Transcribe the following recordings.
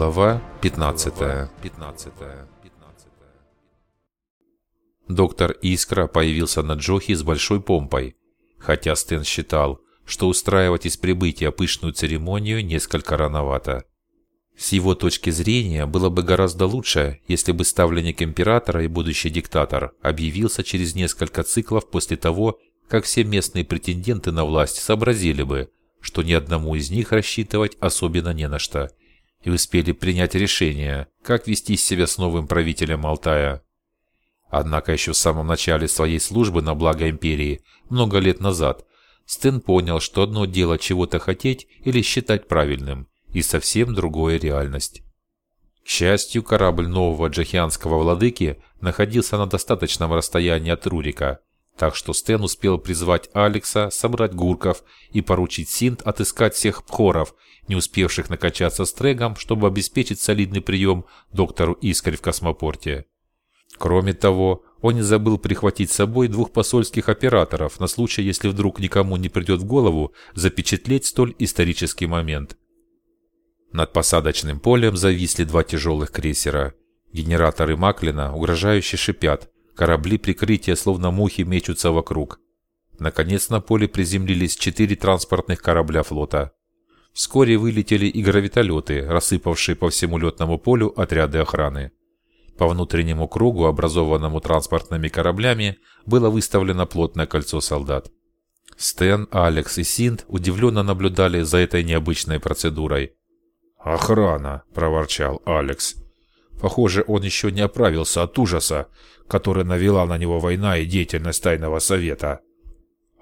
Глава 15. Доктор Искра появился на Джохи с большой помпой, хотя Стэн считал, что устраивать из прибытия пышную церемонию несколько рановато. С его точки зрения было бы гораздо лучше, если бы ставленник императора и будущий диктатор объявился через несколько циклов после того, как все местные претенденты на власть сообразили бы, что ни одному из них рассчитывать особенно не на что, и успели принять решение, как вести себя с новым правителем Алтая. Однако еще в самом начале своей службы на благо империи, много лет назад, Стэн понял, что одно дело чего-то хотеть или считать правильным, и совсем другое реальность. К счастью, корабль нового джахианского владыки находился на достаточном расстоянии от Рурика, так что Стэн успел призвать Алекса, собрать гурков и поручить Синт отыскать всех пхоров, не успевших накачаться стрегом, чтобы обеспечить солидный прием доктору Искарь в космопорте. Кроме того, он не забыл прихватить с собой двух посольских операторов на случай, если вдруг никому не придет в голову запечатлеть столь исторический момент. Над посадочным полем зависли два тяжелых крейсера. Генераторы Маклина угрожающе шипят, корабли прикрытия словно мухи мечутся вокруг. Наконец на поле приземлились четыре транспортных корабля флота. Вскоре вылетели и гравитолеты, рассыпавшие по всему летному полю отряды охраны. По внутреннему кругу, образованному транспортными кораблями, было выставлено плотное кольцо солдат. Стэн, Алекс и Синт удивленно наблюдали за этой необычной процедурой. «Охрана!» – проворчал Алекс. Похоже, он еще не оправился от ужаса, который навела на него война и деятельность Тайного Совета.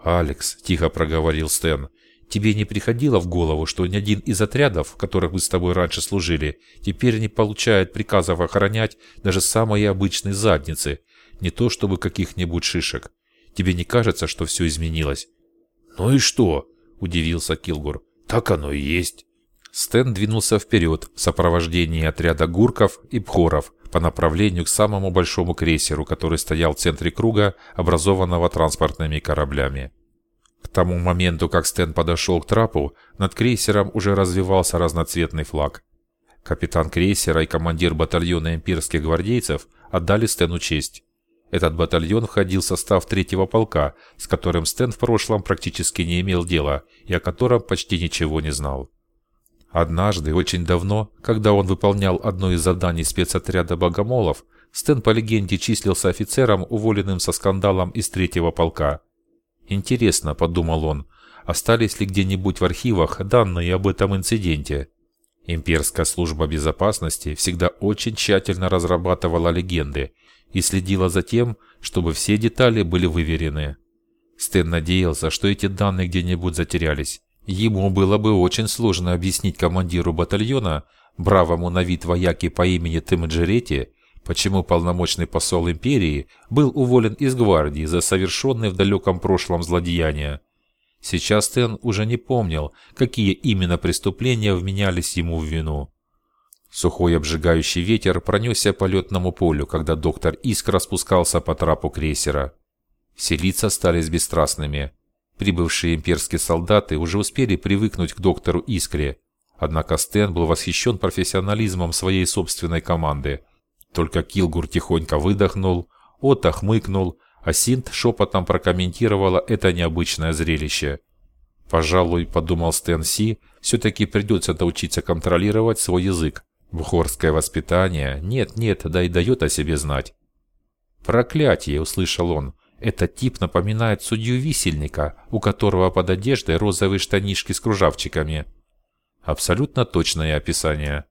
«Алекс», – тихо проговорил Стэн, – «тебе не приходило в голову, что ни один из отрядов, в которых мы с тобой раньше служили, теперь не получает приказов охранять даже самые обычные задницы, не то чтобы каких-нибудь шишек? Тебе не кажется, что все изменилось?» «Ну и что?» – удивился Килгур. «Так оно и есть». Стэн двинулся вперед в сопровождении отряда гурков и пхоров по направлению к самому большому крейсеру, который стоял в центре круга, образованного транспортными кораблями. К тому моменту, как Стэн подошел к трапу, над крейсером уже развивался разноцветный флаг. Капитан крейсера и командир батальона имперских гвардейцев отдали Стэну честь. Этот батальон входил в состав третьего полка, с которым Стэн в прошлом практически не имел дела и о котором почти ничего не знал. Однажды, очень давно, когда он выполнял одно из заданий спецотряда богомолов, Стэн по легенде числился офицером, уволенным со скандалом из третьего полка. «Интересно», — подумал он, — «остались ли где-нибудь в архивах данные об этом инциденте?» Имперская служба безопасности всегда очень тщательно разрабатывала легенды и следила за тем, чтобы все детали были выверены. Стэн надеялся, что эти данные где-нибудь затерялись. Ему было бы очень сложно объяснить командиру батальона, бравому на вид вояке по имени Темеджерети, почему полномочный посол империи был уволен из гвардии за совершенные в далеком прошлом злодеяния. Сейчас Тен уже не помнил, какие именно преступления вменялись ему в вину. Сухой обжигающий ветер пронесся по летному полю, когда доктор Искра спускался по трапу крейсера. Все лица стали бесстрастными. Прибывшие имперские солдаты уже успели привыкнуть к доктору Искре, однако Стэн был восхищен профессионализмом своей собственной команды. Только Килгур тихонько выдохнул, Ота хмыкнул, а Синт шепотом прокомментировала это необычное зрелище. «Пожалуй, — подумал Стэн Си, — все-таки придется научиться контролировать свой язык. Бухорское воспитание нет-нет, да и дает о себе знать». «Проклятие!» — услышал он. Этот тип напоминает судью-висельника, у которого под одеждой розовые штанишки с кружавчиками. Абсолютно точное описание.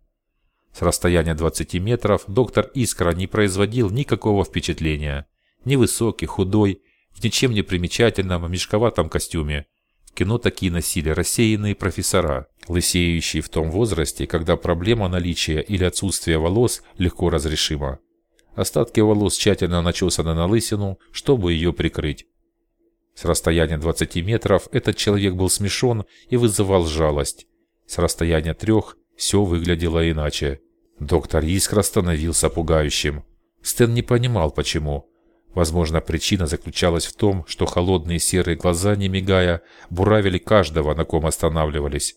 С расстояния 20 метров доктор Искра не производил никакого впечатления. Невысокий, худой, в ничем не примечательном мешковатом костюме. В кино такие носили рассеянные профессора, лысеющие в том возрасте, когда проблема наличия или отсутствия волос легко разрешима. Остатки волос тщательно начесаны на лысину, чтобы ее прикрыть. С расстояния 20 метров этот человек был смешон и вызывал жалость. С расстояния трех все выглядело иначе. Доктор Искра становился пугающим. Стэн не понимал, почему. Возможно, причина заключалась в том, что холодные серые глаза, не мигая, буравили каждого, на ком останавливались.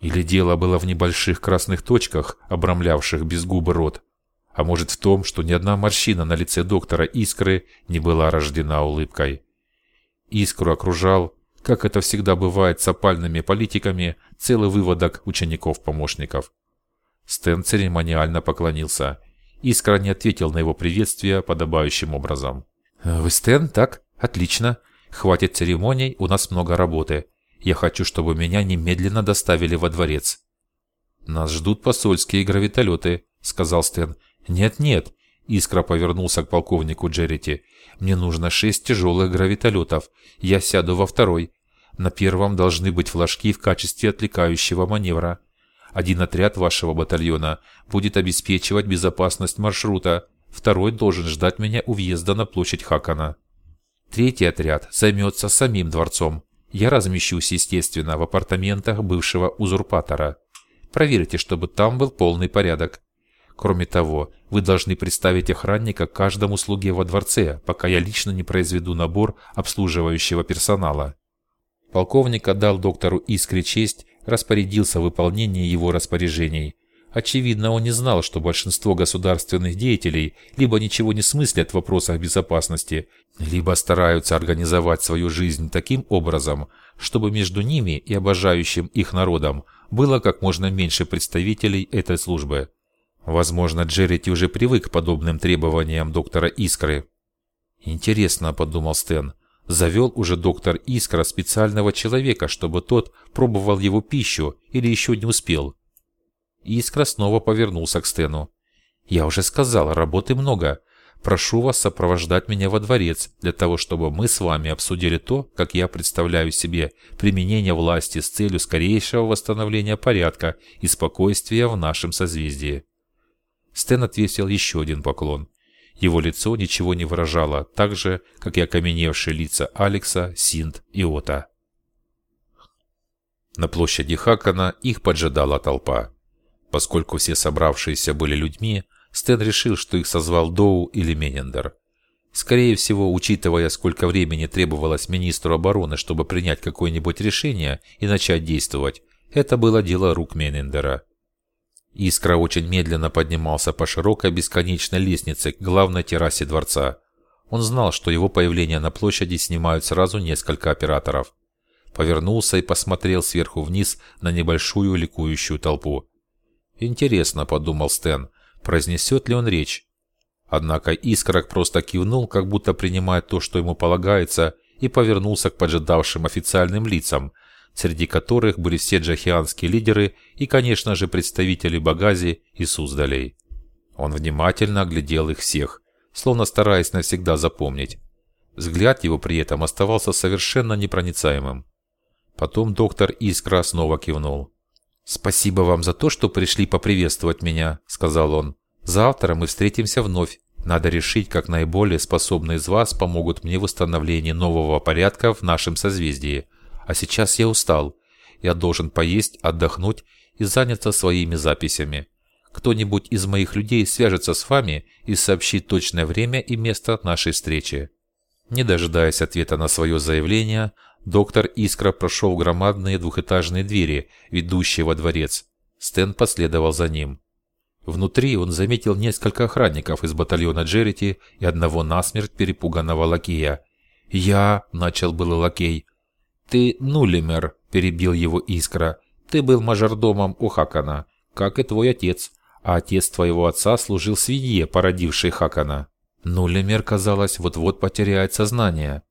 Или дело было в небольших красных точках, обрамлявших без губы рот? А может в том, что ни одна морщина на лице доктора Искры не была рождена улыбкой? Искру окружал, как это всегда бывает с опальными политиками, целый выводок учеников-помощников. Стэн церемониально поклонился. Искра не ответил на его приветствие подобающим образом. «Вы Стэн, так? Отлично. Хватит церемоний, у нас много работы. Я хочу, чтобы меня немедленно доставили во дворец». «Нас ждут посольские гравитолеты», — сказал Стэн. «Нет-нет», — Искра повернулся к полковнику Джеррити. «Мне нужно шесть тяжелых гравитолетов. Я сяду во второй. На первом должны быть флажки в качестве отвлекающего маневра. Один отряд вашего батальона будет обеспечивать безопасность маршрута. Второй должен ждать меня у въезда на площадь Хакана. Третий отряд займется самим дворцом. Я размещусь, естественно, в апартаментах бывшего узурпатора. Проверьте, чтобы там был полный порядок. Кроме того, вы должны представить охранника каждому слуге во дворце, пока я лично не произведу набор обслуживающего персонала. Полковник отдал доктору Искре честь, распорядился в его распоряжений. Очевидно, он не знал, что большинство государственных деятелей либо ничего не смыслят в вопросах безопасности, либо стараются организовать свою жизнь таким образом, чтобы между ними и обожающим их народом было как можно меньше представителей этой службы. Возможно, Джеррити уже привык к подобным требованиям доктора Искры. «Интересно», — подумал Стэн, — завел уже доктор Искра специального человека, чтобы тот пробовал его пищу или еще не успел. Искра снова повернулся к Стэну. «Я уже сказал, работы много. Прошу вас сопровождать меня во дворец, для того, чтобы мы с вами обсудили то, как я представляю себе применение власти с целью скорейшего восстановления порядка и спокойствия в нашем созвездии». Стэн отвесил еще один поклон. Его лицо ничего не выражало, так же, как и окаменевшие лица Алекса, Синт и Ота. На площади Хакана их поджидала толпа. Поскольку все собравшиеся были людьми, Стэн решил, что их созвал Доу или Менендер. Скорее всего, учитывая, сколько времени требовалось министру обороны, чтобы принять какое-нибудь решение и начать действовать, это было дело рук Менендера. Искра очень медленно поднимался по широкой бесконечной лестнице к главной террасе дворца. Он знал, что его появление на площади снимают сразу несколько операторов. Повернулся и посмотрел сверху вниз на небольшую ликующую толпу. «Интересно», — подумал Стэн, — «произнесет ли он речь?» Однако Искорок просто кивнул, как будто принимая то, что ему полагается, и повернулся к поджидавшим официальным лицам, среди которых были все джахианские лидеры и, конечно же, представители Багази и Суздалей. Он внимательно оглядел их всех, словно стараясь навсегда запомнить. Взгляд его при этом оставался совершенно непроницаемым. Потом доктор Искра снова кивнул. «Спасибо вам за то, что пришли поприветствовать меня», — сказал он. «Завтра мы встретимся вновь. Надо решить, как наиболее способные из вас помогут мне в восстановлении нового порядка в нашем созвездии. А сейчас я устал. Я должен поесть, отдохнуть и заняться своими записями. Кто-нибудь из моих людей свяжется с вами и сообщит точное время и место нашей встречи». Не дожидаясь ответа на свое заявление, доктор Искра прошел громадные двухэтажные двери, ведущие во дворец. Стэн последовал за ним. Внутри он заметил несколько охранников из батальона Джерити и одного насмерть перепуганного лакея. «Я...» — начал было лакей. «Ты Нулимер», — перебил его Искра. «Ты был мажордомом у Хакана, как и твой отец, а отец твоего отца служил свинье, породившей Хакана». Нулимер, казалось, вот-вот потеряет сознание.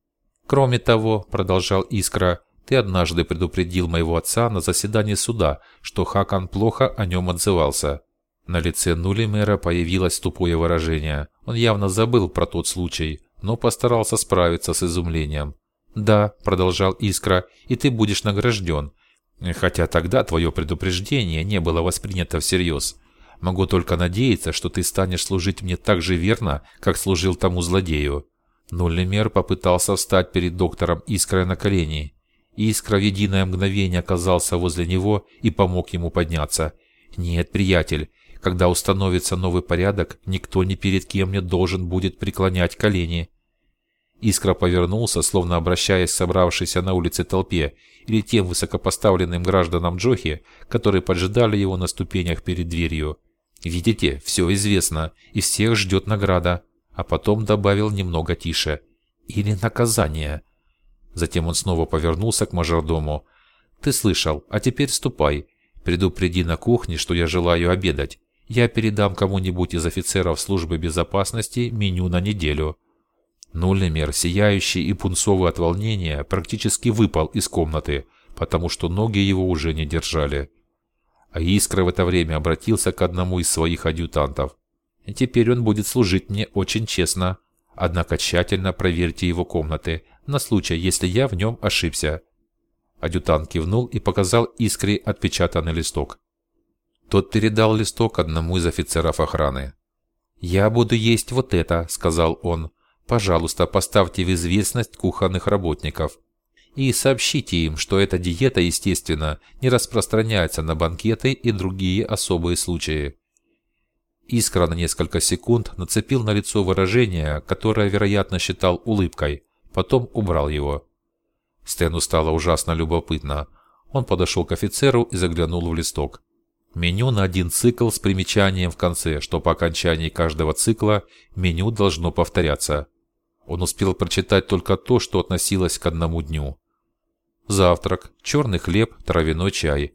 «Кроме того», — продолжал Искра, — «ты однажды предупредил моего отца на заседании суда, что Хакан плохо о нем отзывался». На лице Нулимера появилось тупое выражение. Он явно забыл про тот случай, но постарался справиться с изумлением. «Да», — продолжал Искра, — «и ты будешь награжден. Хотя тогда твое предупреждение не было воспринято всерьез. Могу только надеяться, что ты станешь служить мне так же верно, как служил тому злодею». Нуллимер попытался встать перед доктором Искрой на колени. Искра в единое мгновение оказался возле него и помог ему подняться. «Нет, приятель, когда установится новый порядок, никто ни перед кем не должен будет преклонять колени». Искра повернулся, словно обращаясь к собравшейся на улице толпе или тем высокопоставленным гражданам Джохи, которые поджидали его на ступенях перед дверью. «Видите, все известно, и всех ждет награда», а потом добавил немного тише. «Или наказание». Затем он снова повернулся к мажордому. «Ты слышал, а теперь ступай. Предупреди на кухне, что я желаю обедать. Я передам кому-нибудь из офицеров службы безопасности меню на неделю». Нульнемер, сияющий и пунцовый от волнения, практически выпал из комнаты, потому что ноги его уже не держали. А Искра в это время обратился к одному из своих адъютантов. «Теперь он будет служить мне очень честно. Однако тщательно проверьте его комнаты, на случай, если я в нем ошибся». Адъютант кивнул и показал Искре отпечатанный листок. Тот передал листок одному из офицеров охраны. «Я буду есть вот это», — сказал он. Пожалуйста, поставьте в известность кухонных работников. И сообщите им, что эта диета, естественно, не распространяется на банкеты и другие особые случаи. Искра на несколько секунд нацепил на лицо выражение, которое, вероятно, считал улыбкой, потом убрал его. Стэну стало ужасно любопытно. Он подошел к офицеру и заглянул в листок. Меню на один цикл с примечанием в конце, что по окончании каждого цикла меню должно повторяться. Он успел прочитать только то, что относилось к одному дню. Завтрак, черный хлеб, травяной чай.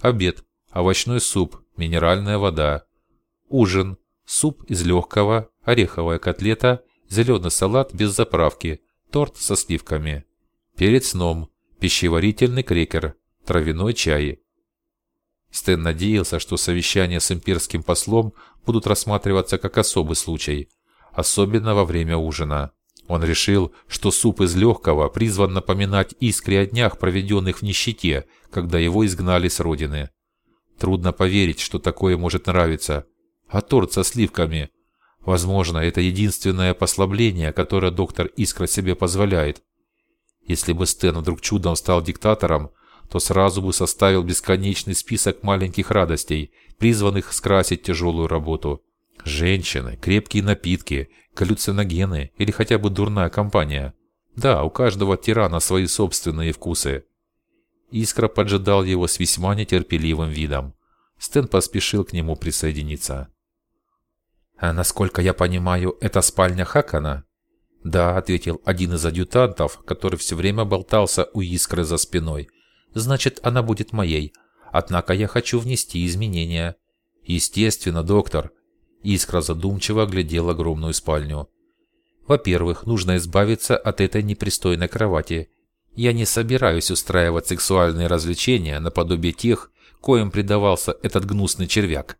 Обед, овощной суп, минеральная вода. Ужин, суп из легкого, ореховая котлета, зеленый салат без заправки, торт со сливками. Перед сном, пищеварительный крекер, травяной чай. Стэн надеялся, что совещания с имперским послом будут рассматриваться как особый случай, особенно во время ужина. Он решил, что суп из легкого призван напоминать искре о днях, проведенных в нищете, когда его изгнали с родины. Трудно поверить, что такое может нравиться. А торт со сливками? Возможно, это единственное послабление, которое доктор Искра себе позволяет. Если бы Стэн вдруг чудом стал диктатором, то сразу бы составил бесконечный список маленьких радостей, призванных скрасить тяжелую работу. Женщины, крепкие напитки, галлюциногены или хотя бы дурная компания. Да, у каждого тирана свои собственные вкусы. Искра поджидал его с весьма нетерпеливым видом. Стэн поспешил к нему присоединиться. «А насколько я понимаю, это спальня Хакана?» «Да», — ответил один из адъютантов, который все время болтался у Искры за спиной. «Значит, она будет моей. Однако я хочу внести изменения». «Естественно, доктор. Искра задумчиво оглядел огромную спальню. Во-первых, нужно избавиться от этой непристойной кровати. Я не собираюсь устраивать сексуальные развлечения наподобие тех, коим предавался этот гнусный червяк.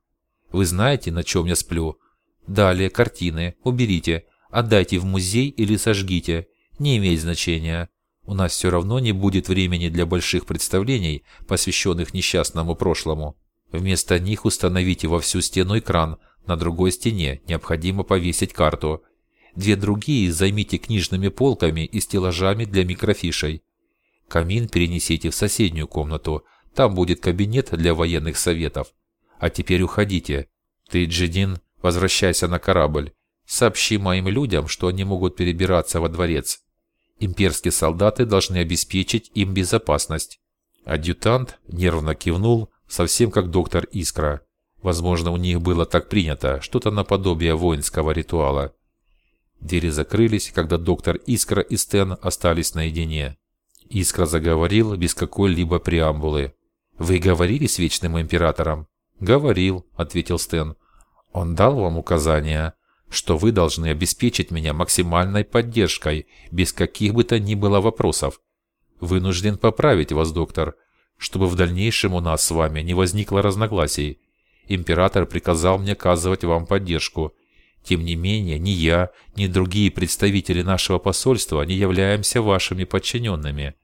Вы знаете, на чем я сплю? Далее, картины, уберите, отдайте в музей или сожгите, не имеет значения. У нас все равно не будет времени для больших представлений, посвященных несчастному прошлому. Вместо них установите во всю стену экран, на другой стене необходимо повесить карту. Две другие займите книжными полками и стеллажами для микрофишей. Камин перенесите в соседнюю комнату. Там будет кабинет для военных советов. А теперь уходите. Ты, Джидин, возвращайся на корабль. Сообщи моим людям, что они могут перебираться во дворец. Имперские солдаты должны обеспечить им безопасность. Адъютант нервно кивнул, совсем как доктор Искра. Возможно, у них было так принято, что-то наподобие воинского ритуала. Двери закрылись, когда доктор Искра и Стэн остались наедине. Искра заговорил без какой-либо преамбулы. «Вы говорили с Вечным Императором?» «Говорил», — ответил Стэн. «Он дал вам указания, что вы должны обеспечить меня максимальной поддержкой, без каких бы то ни было вопросов. Вынужден поправить вас, доктор, чтобы в дальнейшем у нас с вами не возникло разногласий. Император приказал мне оказывать вам поддержку. Тем не менее, ни я, ни другие представители нашего посольства не являемся вашими подчиненными.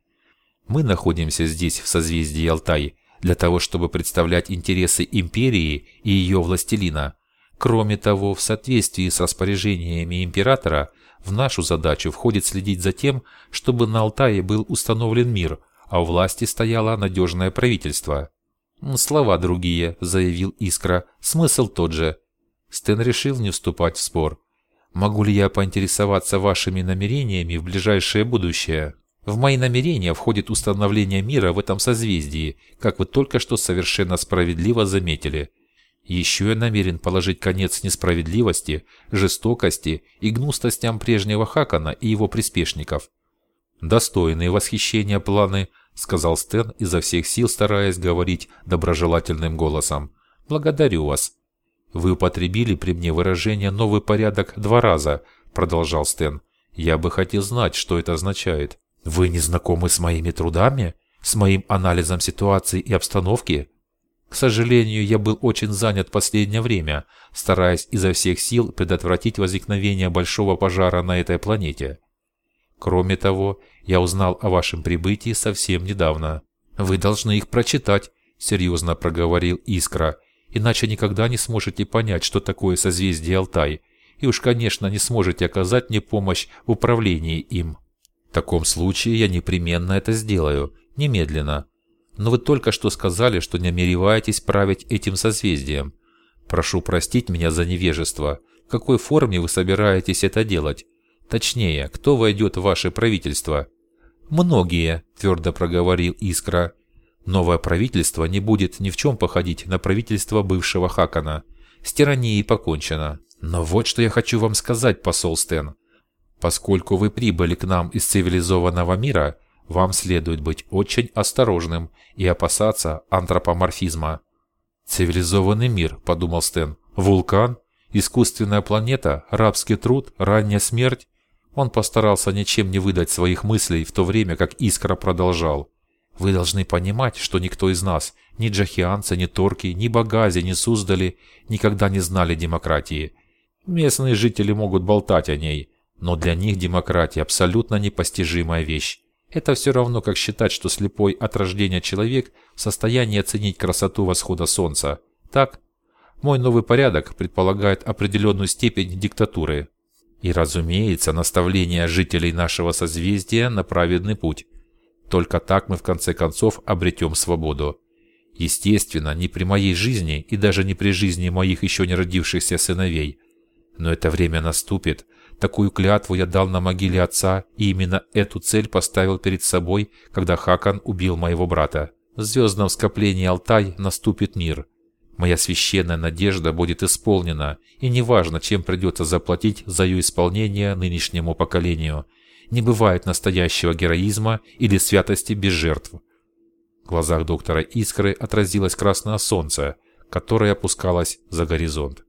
Мы находимся здесь, в созвездии Алтай, для того, чтобы представлять интересы империи и ее властелина. Кроме того, в соответствии с распоряжениями императора, в нашу задачу входит следить за тем, чтобы на Алтае был установлен мир, а у власти стояло надежное правительство. «Слова другие», — заявил Искра. «Смысл тот же». Стэн решил не вступать в спор. Могу ли я поинтересоваться вашими намерениями в ближайшее будущее? В мои намерения входит установление мира в этом созвездии, как вы только что совершенно справедливо заметили. Еще я намерен положить конец несправедливости, жестокости и гнустостям прежнего Хакана и его приспешников. «Достойные восхищения планы», — сказал Стэн, изо всех сил стараясь говорить доброжелательным голосом. «Благодарю вас». «Вы употребили при мне выражение «новый порядок» два раза», — продолжал Стэн. «Я бы хотел знать, что это означает». «Вы не знакомы с моими трудами? С моим анализом ситуации и обстановки?» К сожалению, я был очень занят последнее время, стараясь изо всех сил предотвратить возникновение большого пожара на этой планете. Кроме того, я узнал о вашем прибытии совсем недавно. Вы должны их прочитать, серьезно проговорил Искра, иначе никогда не сможете понять, что такое созвездие Алтай, и уж, конечно, не сможете оказать мне помощь в управлении им. В таком случае я непременно это сделаю, немедленно. Но вы только что сказали, что не намереваетесь править этим созвездием. Прошу простить меня за невежество. В какой форме вы собираетесь это делать? Точнее, кто войдет в ваше правительство? Многие, твердо проговорил Искра. Новое правительство не будет ни в чем походить на правительство бывшего Хакана. С тиранией покончено. Но вот что я хочу вам сказать, посол Стэн. Поскольку вы прибыли к нам из цивилизованного мира, вам следует быть очень осторожным и опасаться антропоморфизма. «Цивилизованный мир», — подумал Стэн. «Вулкан? Искусственная планета? Рабский труд? Ранняя смерть?» Он постарался ничем не выдать своих мыслей, в то время как Искра продолжал. «Вы должны понимать, что никто из нас, ни джахианцы, ни торки, ни багази, ни суздали, никогда не знали демократии. Местные жители могут болтать о ней, но для них демократия абсолютно непостижимая вещь. Это все равно, как считать, что слепой от рождения человек в состоянии оценить красоту восхода солнца. Так? Мой новый порядок предполагает определенную степень диктатуры. И, разумеется, наставление жителей нашего созвездия на праведный путь. Только так мы в конце концов обретем свободу. Естественно, не при моей жизни и даже не при жизни моих еще не родившихся сыновей. Но это время наступит, Такую клятву я дал на могиле отца, и именно эту цель поставил перед собой, когда Хакан убил моего брата. В звездном скоплении Алтай наступит мир. Моя священная надежда будет исполнена, и неважно, чем придется заплатить за ее исполнение нынешнему поколению. Не бывает настоящего героизма или святости без жертв. В глазах доктора Искры отразилось красное солнце, которое опускалось за горизонт.